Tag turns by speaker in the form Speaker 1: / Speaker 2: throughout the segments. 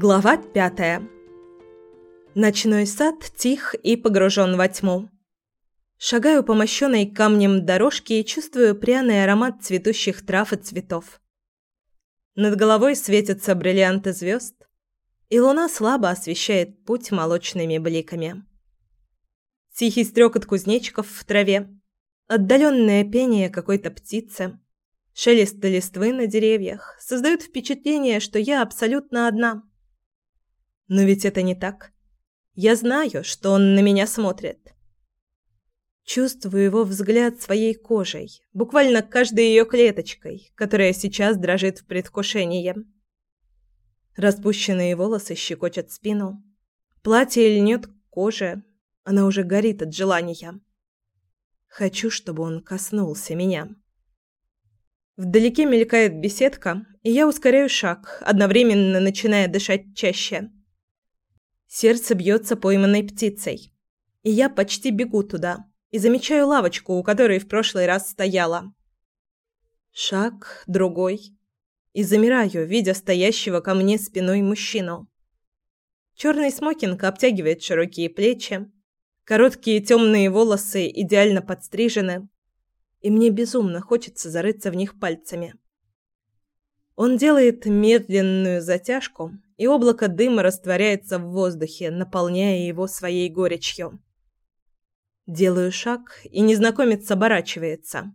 Speaker 1: Глава пятая. Ночной сад тих и погружен во тьму. Шагаю по мощенной камнем дорожке и чувствую пряный аромат цветущих трав и цветов. Над головой светятся бриллианты звезд, и луна слабо освещает путь молочными бликами. Тихий стрекот кузнечиков в траве, отдаленное пение какой-то птицы, шелест листвы на деревьях создают впечатление, что я абсолютно одна – но ведь это не так. Я знаю, что он на меня смотрит. Чувствую его взгляд своей кожей, буквально каждой ее клеточкой, которая сейчас дрожит в предвкушении. Распущенные волосы щекочут спину. Платье льнет к коже, она уже горит от желания. Хочу, чтобы он коснулся меня. Вдалеке мелькает беседка, и я ускоряю шаг, одновременно начиная дышать чаще. Сердце бьется пойманной птицей. И я почти бегу туда и замечаю лавочку, у которой в прошлый раз стояла. Шаг, другой. И замираю, видя стоящего ко мне спиной мужчину. Черный смокинг обтягивает широкие плечи. Короткие темные волосы идеально подстрижены. И мне безумно хочется зарыться в них пальцами. Он делает медленную затяжку, и облако дыма растворяется в воздухе, наполняя его своей горечью. Делаю шаг, и незнакомец оборачивается.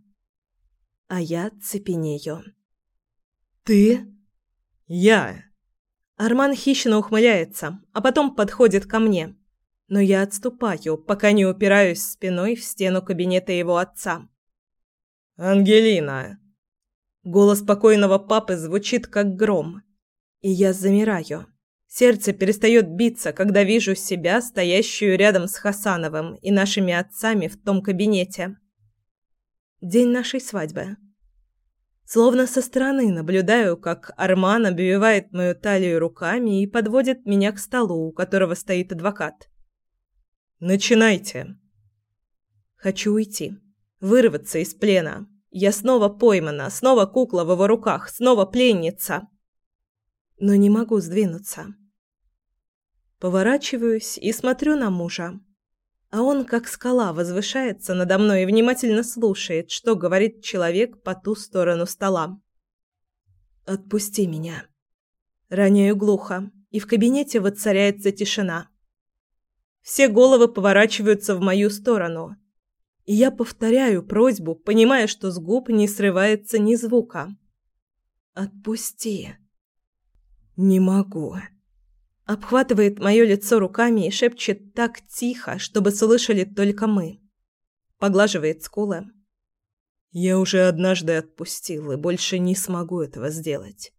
Speaker 1: А я цепенею. «Ты?» «Я!» Арман хищно ухмыляется, а потом подходит ко мне. Но я отступаю, пока не упираюсь спиной в стену кабинета его отца.
Speaker 2: «Ангелина!»
Speaker 1: Голос покойного папы звучит как гром. И я замираю. Сердце перестает биться, когда вижу себя, стоящую рядом с Хасановым и нашими отцами в том кабинете. День нашей свадьбы. Словно со стороны наблюдаю, как Арман обвивает мою талию руками и подводит меня к столу, у которого стоит адвокат.
Speaker 2: «Начинайте».
Speaker 1: Хочу уйти, вырваться из плена. Я снова поймана, снова кукла в его руках, снова пленница но не могу сдвинуться. Поворачиваюсь и смотрю на мужа. А он, как скала, возвышается надо мной и внимательно слушает, что говорит человек по ту сторону стола. «Отпусти меня». Роняю глухо, и в кабинете воцаряется тишина. Все головы поворачиваются в мою сторону. И я повторяю просьбу, понимая, что с губ не срывается ни звука. «Отпусти». «Не могу». Обхватывает мое лицо руками и шепчет так тихо, чтобы слышали только мы. Поглаживает скулы. «Я уже однажды отпустил и больше не смогу этого сделать.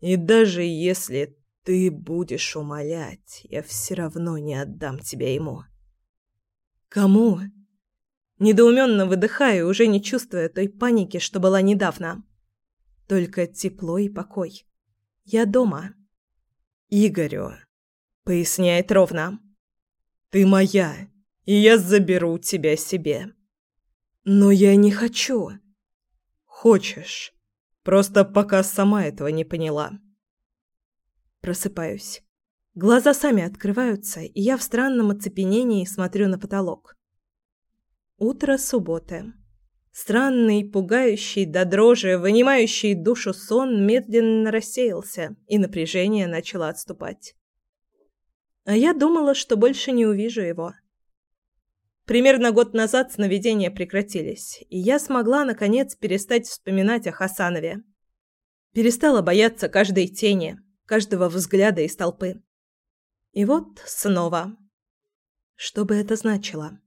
Speaker 1: И даже если ты будешь умолять, я все равно не отдам тебя ему». «Кому?» Недоуменно выдыхаю, уже не чувствуя той паники, что была недавно. Только тепло и покой. Я дома. Игорю, поясняет ровно. Ты моя, и я заберу тебя себе. Но я не хочу. Хочешь. Просто пока сама этого не поняла. Просыпаюсь. Глаза сами открываются, и я в странном оцепенении смотрю на потолок. Утро субботы. Странный, пугающий до дрожи, вынимающий душу сон медленно рассеялся, и напряжение начало отступать. А я думала, что больше не увижу его. Примерно год назад сновидения прекратились, и я смогла, наконец, перестать вспоминать о Хасанове. Перестала бояться каждой тени, каждого взгляда из толпы. И вот снова. Что бы это значило?